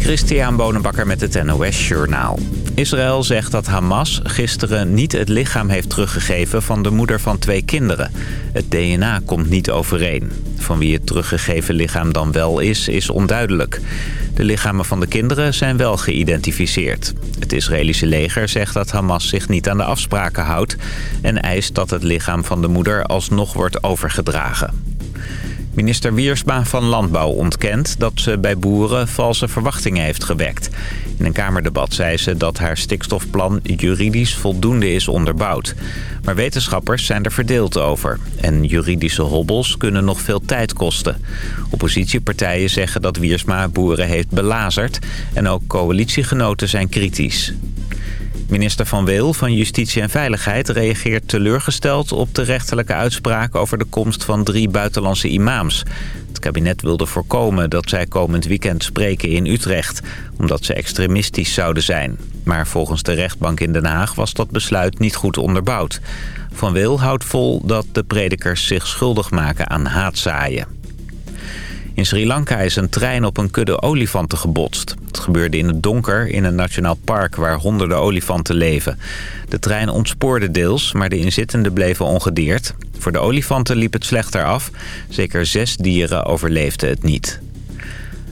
Christian Bonenbakker met het NOS Journaal. Israël zegt dat Hamas gisteren niet het lichaam heeft teruggegeven van de moeder van twee kinderen. Het DNA komt niet overeen. Van wie het teruggegeven lichaam dan wel is, is onduidelijk. De lichamen van de kinderen zijn wel geïdentificeerd. Het Israëlische leger zegt dat Hamas zich niet aan de afspraken houdt... en eist dat het lichaam van de moeder alsnog wordt overgedragen. Minister Wiersma van Landbouw ontkent dat ze bij boeren valse verwachtingen heeft gewekt. In een Kamerdebat zei ze dat haar stikstofplan juridisch voldoende is onderbouwd. Maar wetenschappers zijn er verdeeld over. En juridische hobbels kunnen nog veel tijd kosten. Oppositiepartijen zeggen dat Wiersma boeren heeft belazerd. En ook coalitiegenoten zijn kritisch. Minister Van Weel van Justitie en Veiligheid reageert teleurgesteld op de rechterlijke uitspraak over de komst van drie buitenlandse imams. Het kabinet wilde voorkomen dat zij komend weekend spreken in Utrecht, omdat ze extremistisch zouden zijn. Maar volgens de rechtbank in Den Haag was dat besluit niet goed onderbouwd. Van Weel houdt vol dat de predikers zich schuldig maken aan haatzaaien. In Sri Lanka is een trein op een kudde olifanten gebotst. Het gebeurde in het donker in een nationaal park waar honderden olifanten leven. De trein ontspoorde deels, maar de inzittenden bleven ongedeerd. Voor de olifanten liep het slechter af. Zeker zes dieren overleefden het niet.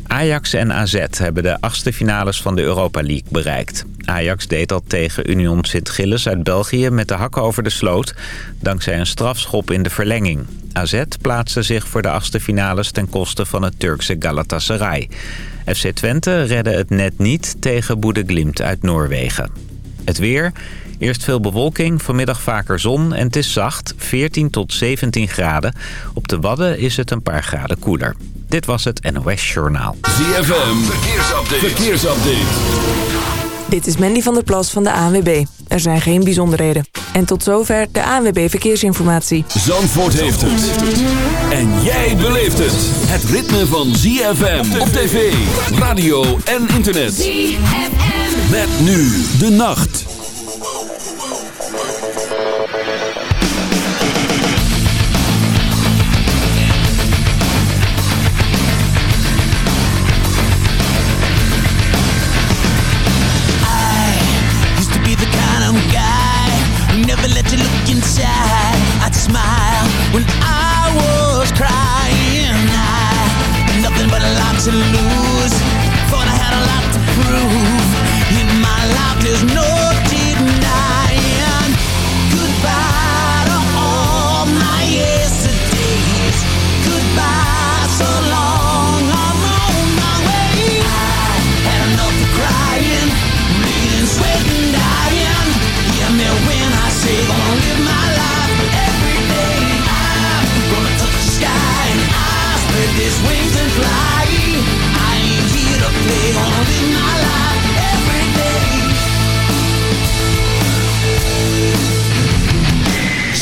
Ajax en AZ hebben de achtste finales van de Europa League bereikt. Ajax deed dat tegen Union Sint-Gilles uit België met de hakken over de sloot... dankzij een strafschop in de verlenging. AZ plaatste zich voor de achtste finales ten koste van het Turkse Galatasaray. FC Twente redde het net niet tegen Boede Glimt uit Noorwegen. Het weer... Eerst veel bewolking, vanmiddag vaker zon en het is zacht, 14 tot 17 graden. Op de Wadden is het een paar graden koeler. Dit was het NOS Journaal. ZFM, verkeersupdate. verkeersupdate. Dit is Mandy van der Plas van de ANWB. Er zijn geen bijzonderheden. En tot zover de ANWB Verkeersinformatie. Zandvoort heeft het. En jij beleeft het. Het ritme van ZFM op tv, radio en internet. ZFM. Met nu de nacht. To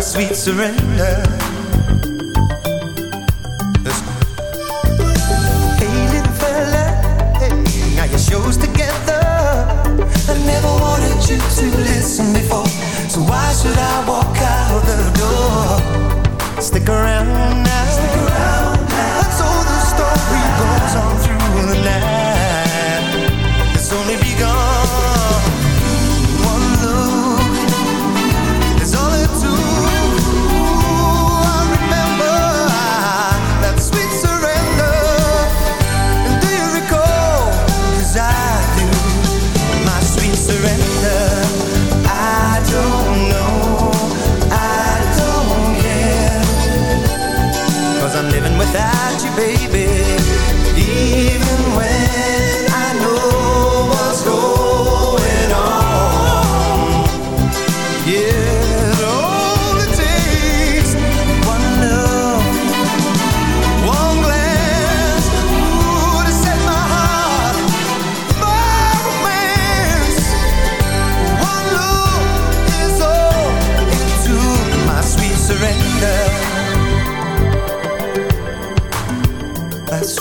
My sweet surrender. Hey, little fella, together. I never wanted you to listen before, so why should I walk out the door? Stick around now. Stick around now. So the story goes on through baby.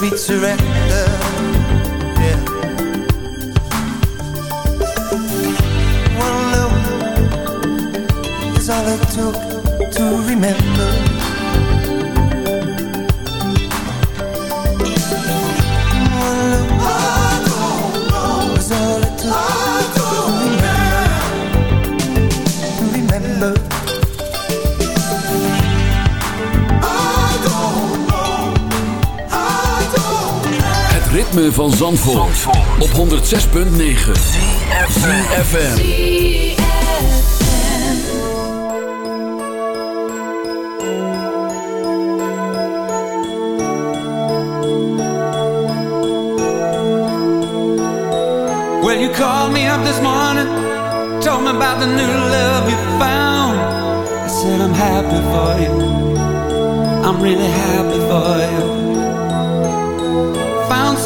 Sweet surrender. Yeah. One look is all it took ritme van Zandvoort, op 106.9 CFFM Well, you called me up this morning, told me about the new love you found. I said, I'm happy for you. I'm really happy for you.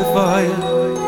I'm happy for you.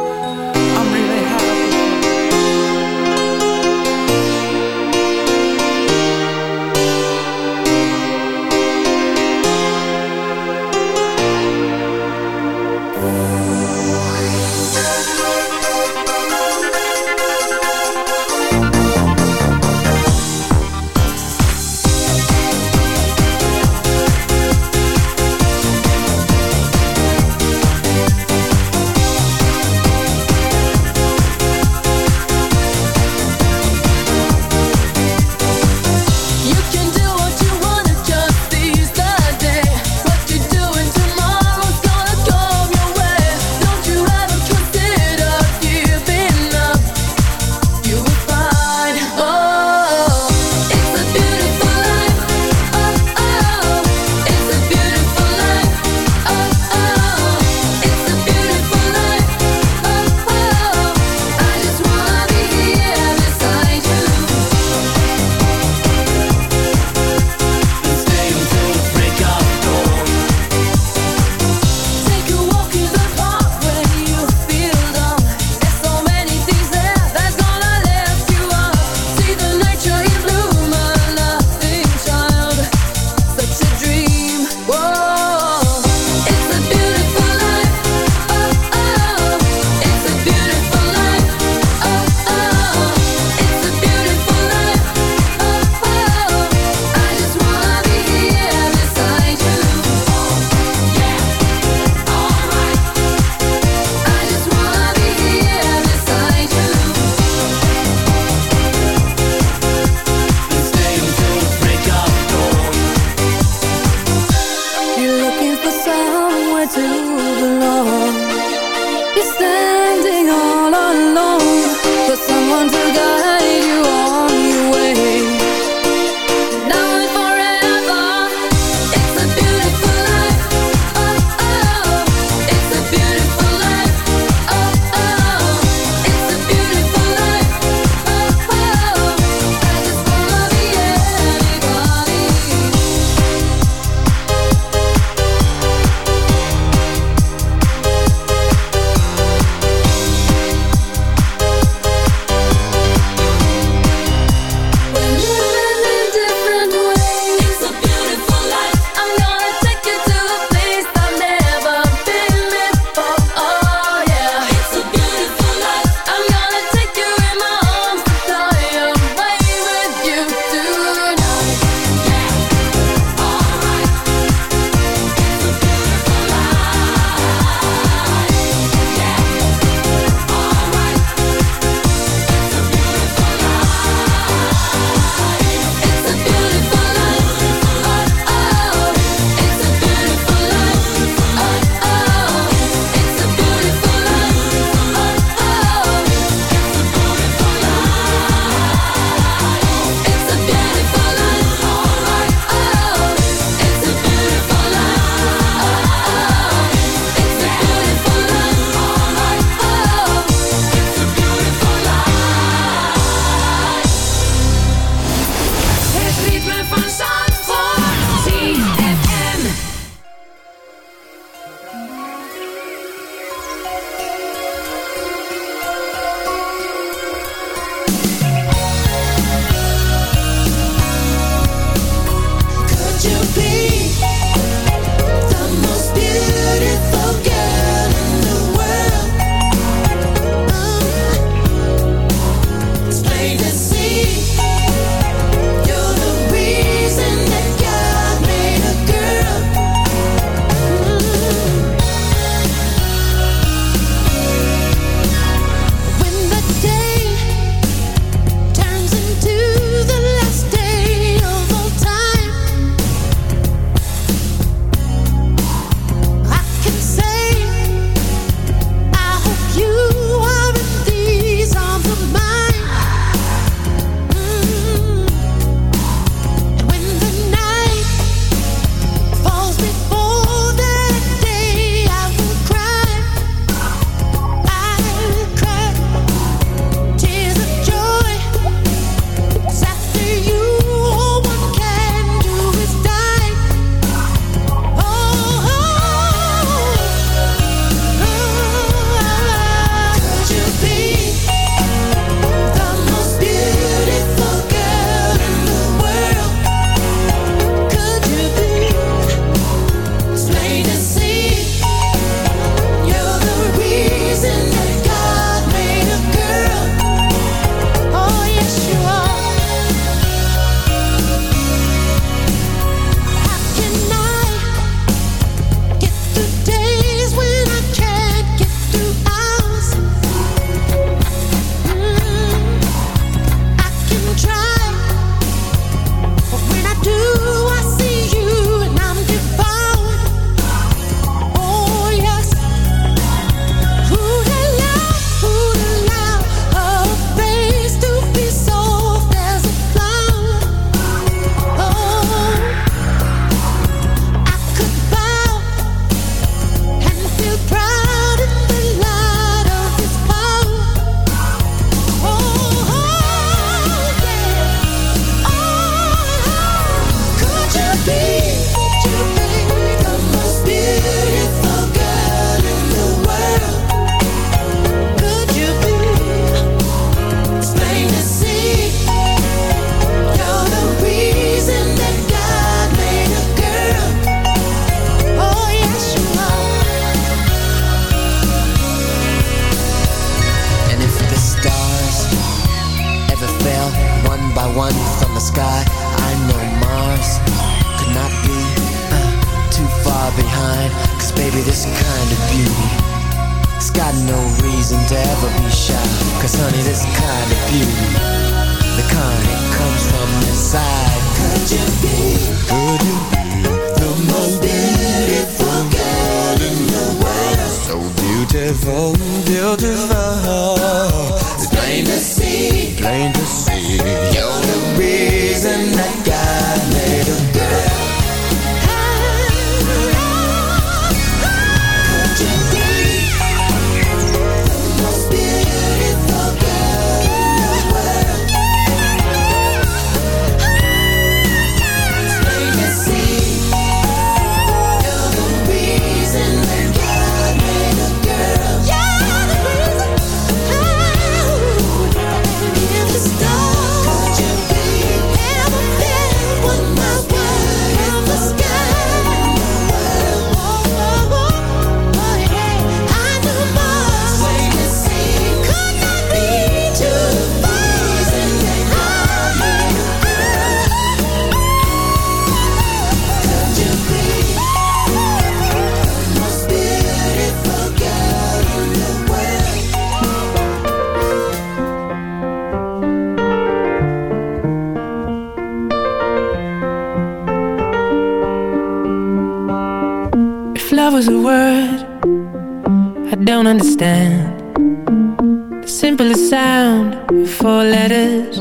understand. The simplest sound of four letters.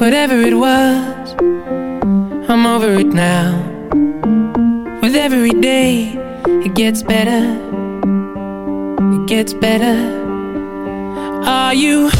Whatever it was, I'm over it now. With every day, it gets better. It gets better. Are you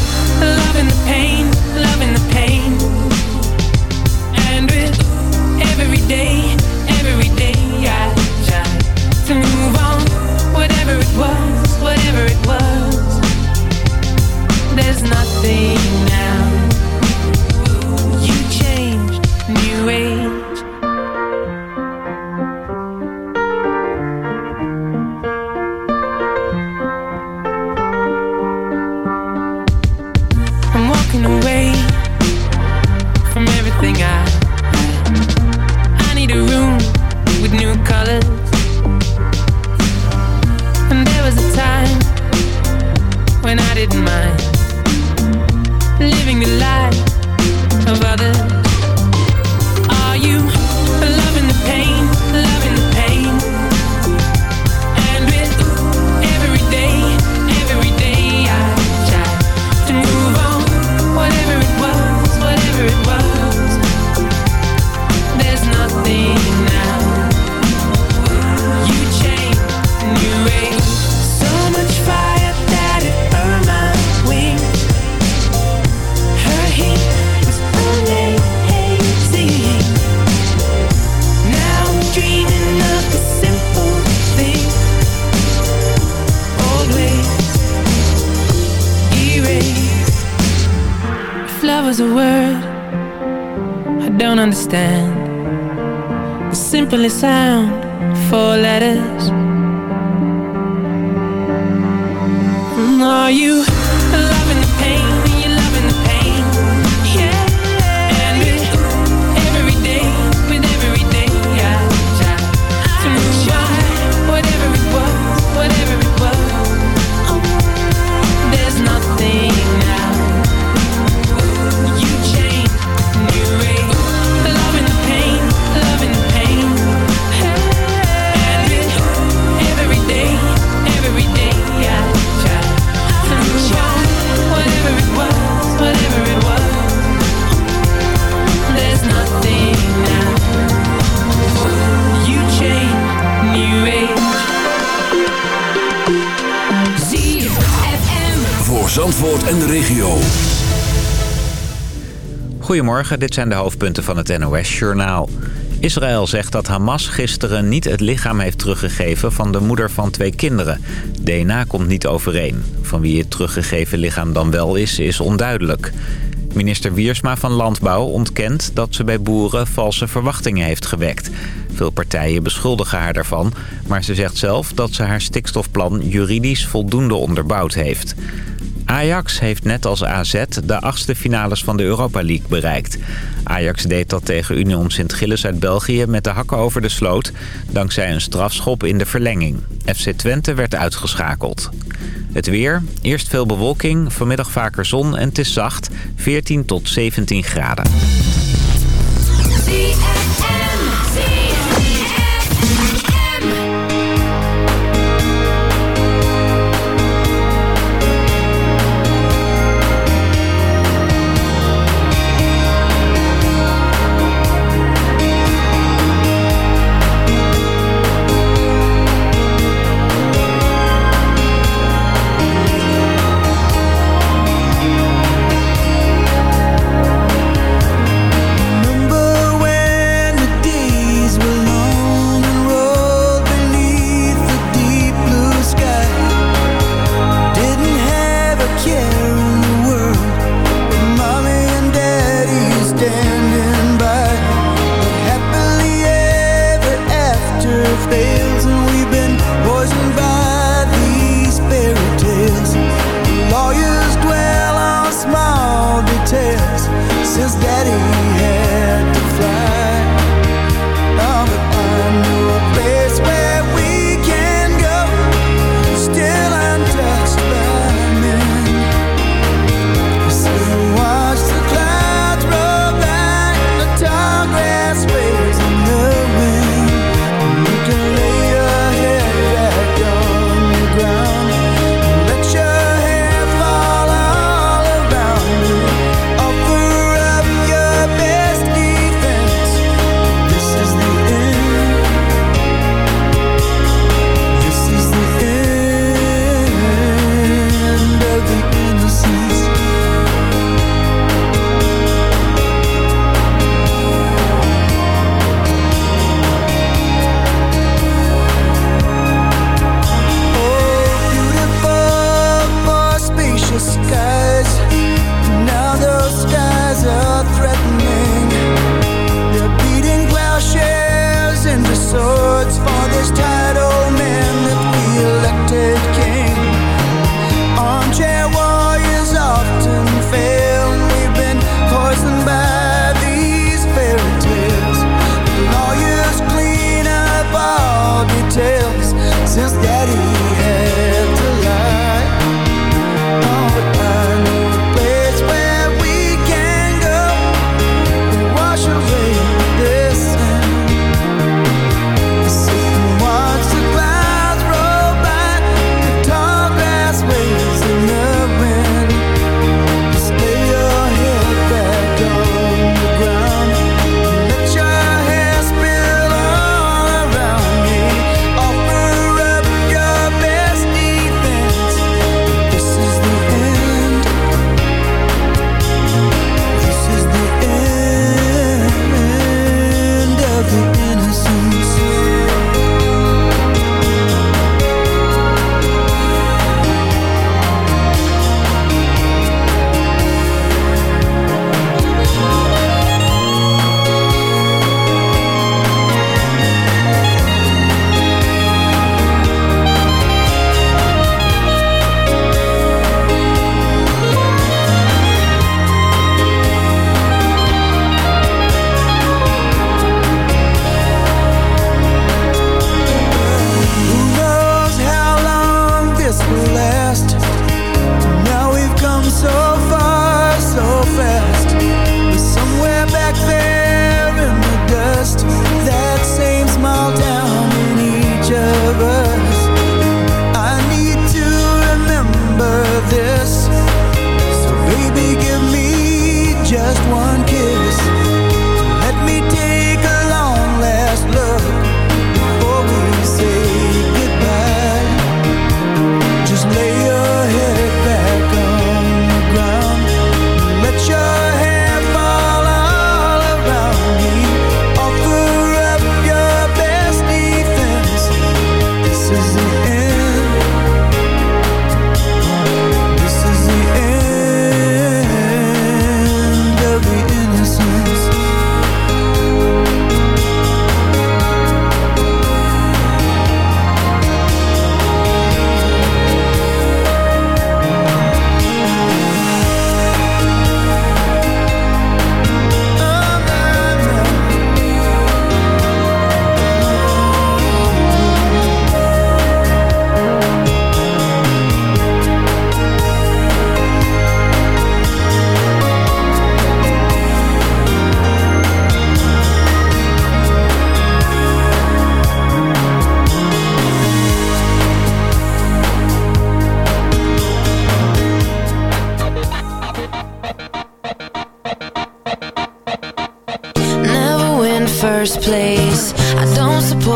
Zandvoort en de regio. Goedemorgen, dit zijn de hoofdpunten van het NOS-journaal. Israël zegt dat Hamas gisteren niet het lichaam heeft teruggegeven van de moeder van twee kinderen. DNA komt niet overeen. Van wie het teruggegeven lichaam dan wel is, is onduidelijk. Minister Wiersma van Landbouw ontkent dat ze bij boeren valse verwachtingen heeft gewekt. Veel partijen beschuldigen haar daarvan, maar ze zegt zelf dat ze haar stikstofplan juridisch voldoende onderbouwd heeft. Ajax heeft net als AZ de achtste finales van de Europa League bereikt. Ajax deed dat tegen Union Sint-Gilles uit België met de hakken over de sloot... dankzij een strafschop in de verlenging. FC Twente werd uitgeschakeld. Het weer, eerst veel bewolking, vanmiddag vaker zon en het is zacht, 14 tot 17 graden.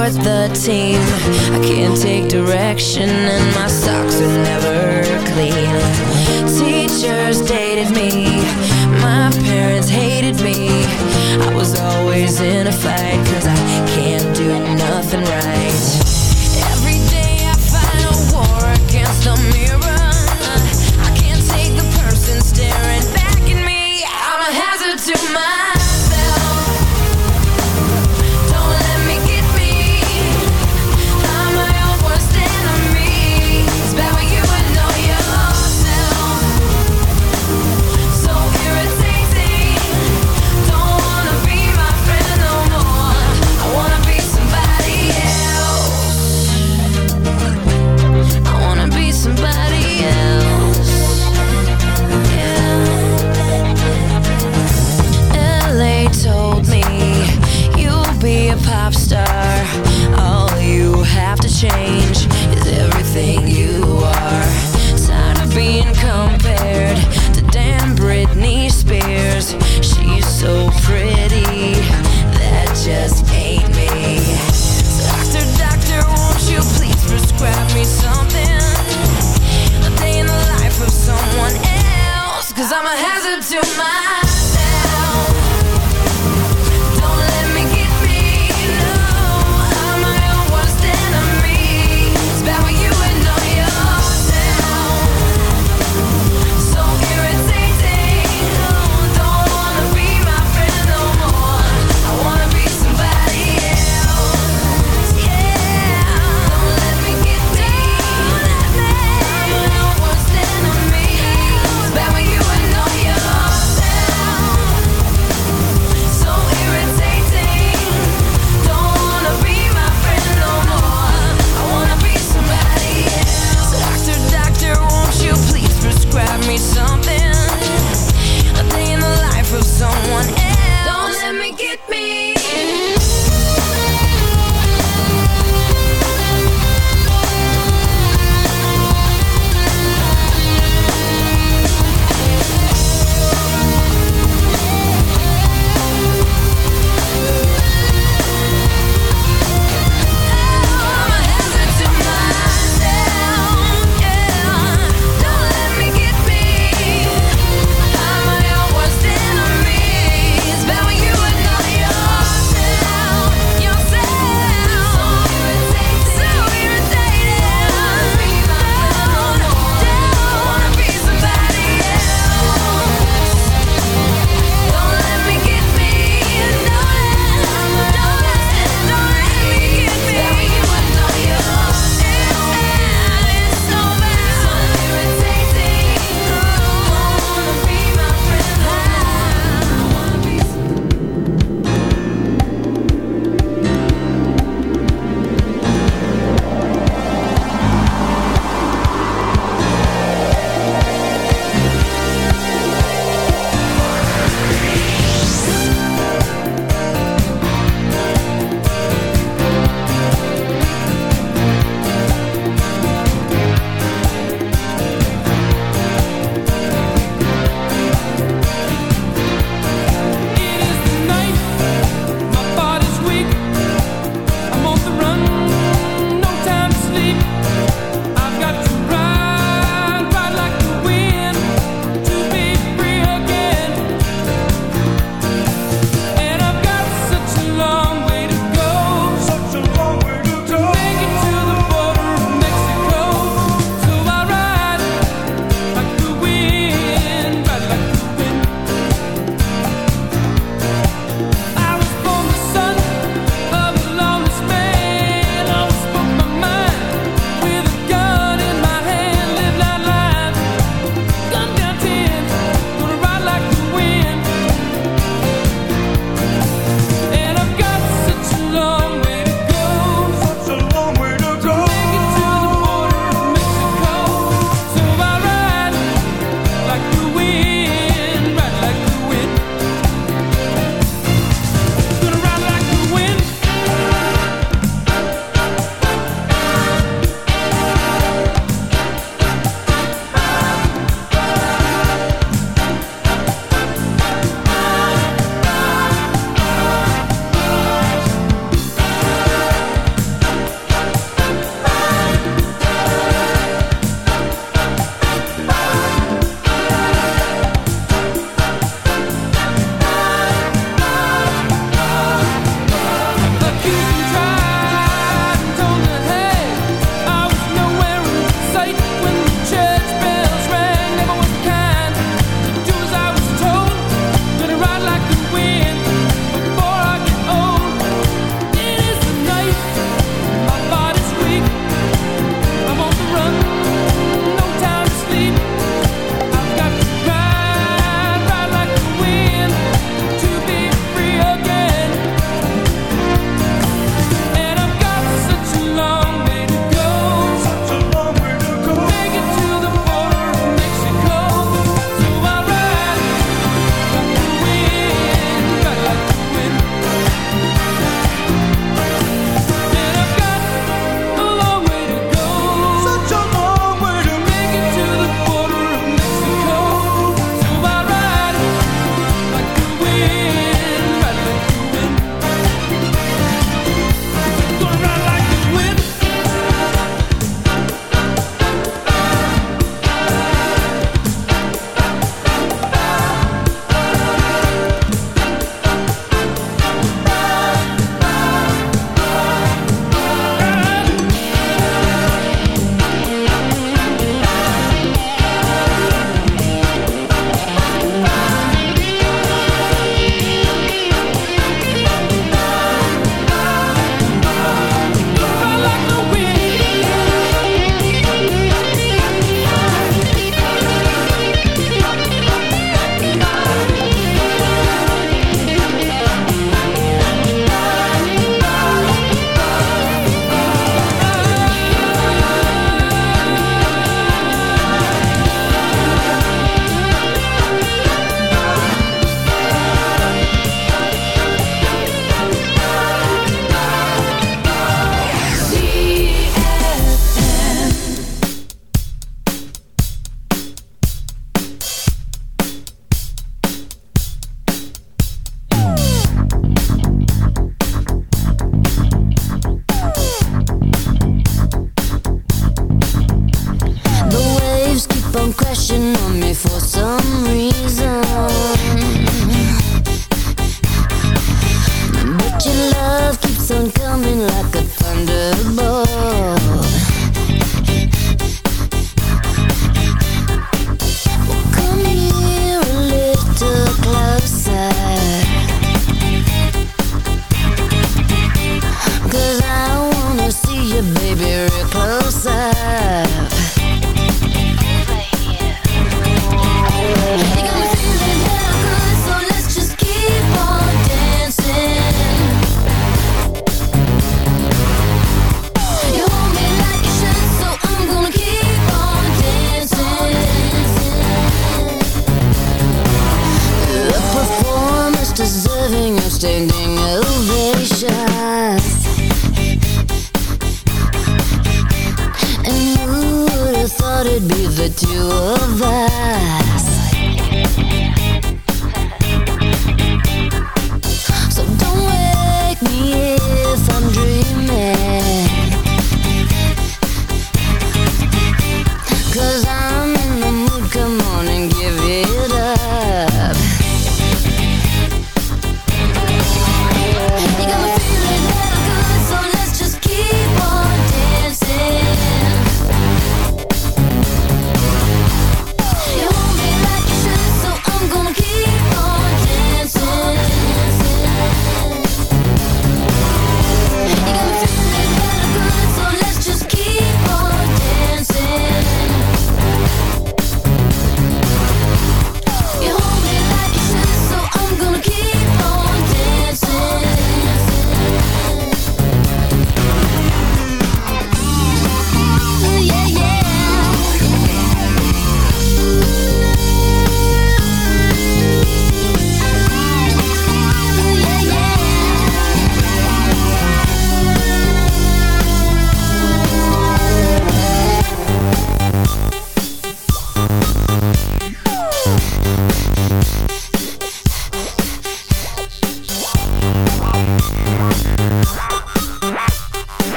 for the team. I can't take direction and my socks are never clean. Teachers dated me. My parents hated me. I was always in a fight cause I'm a hazard to my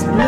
There's no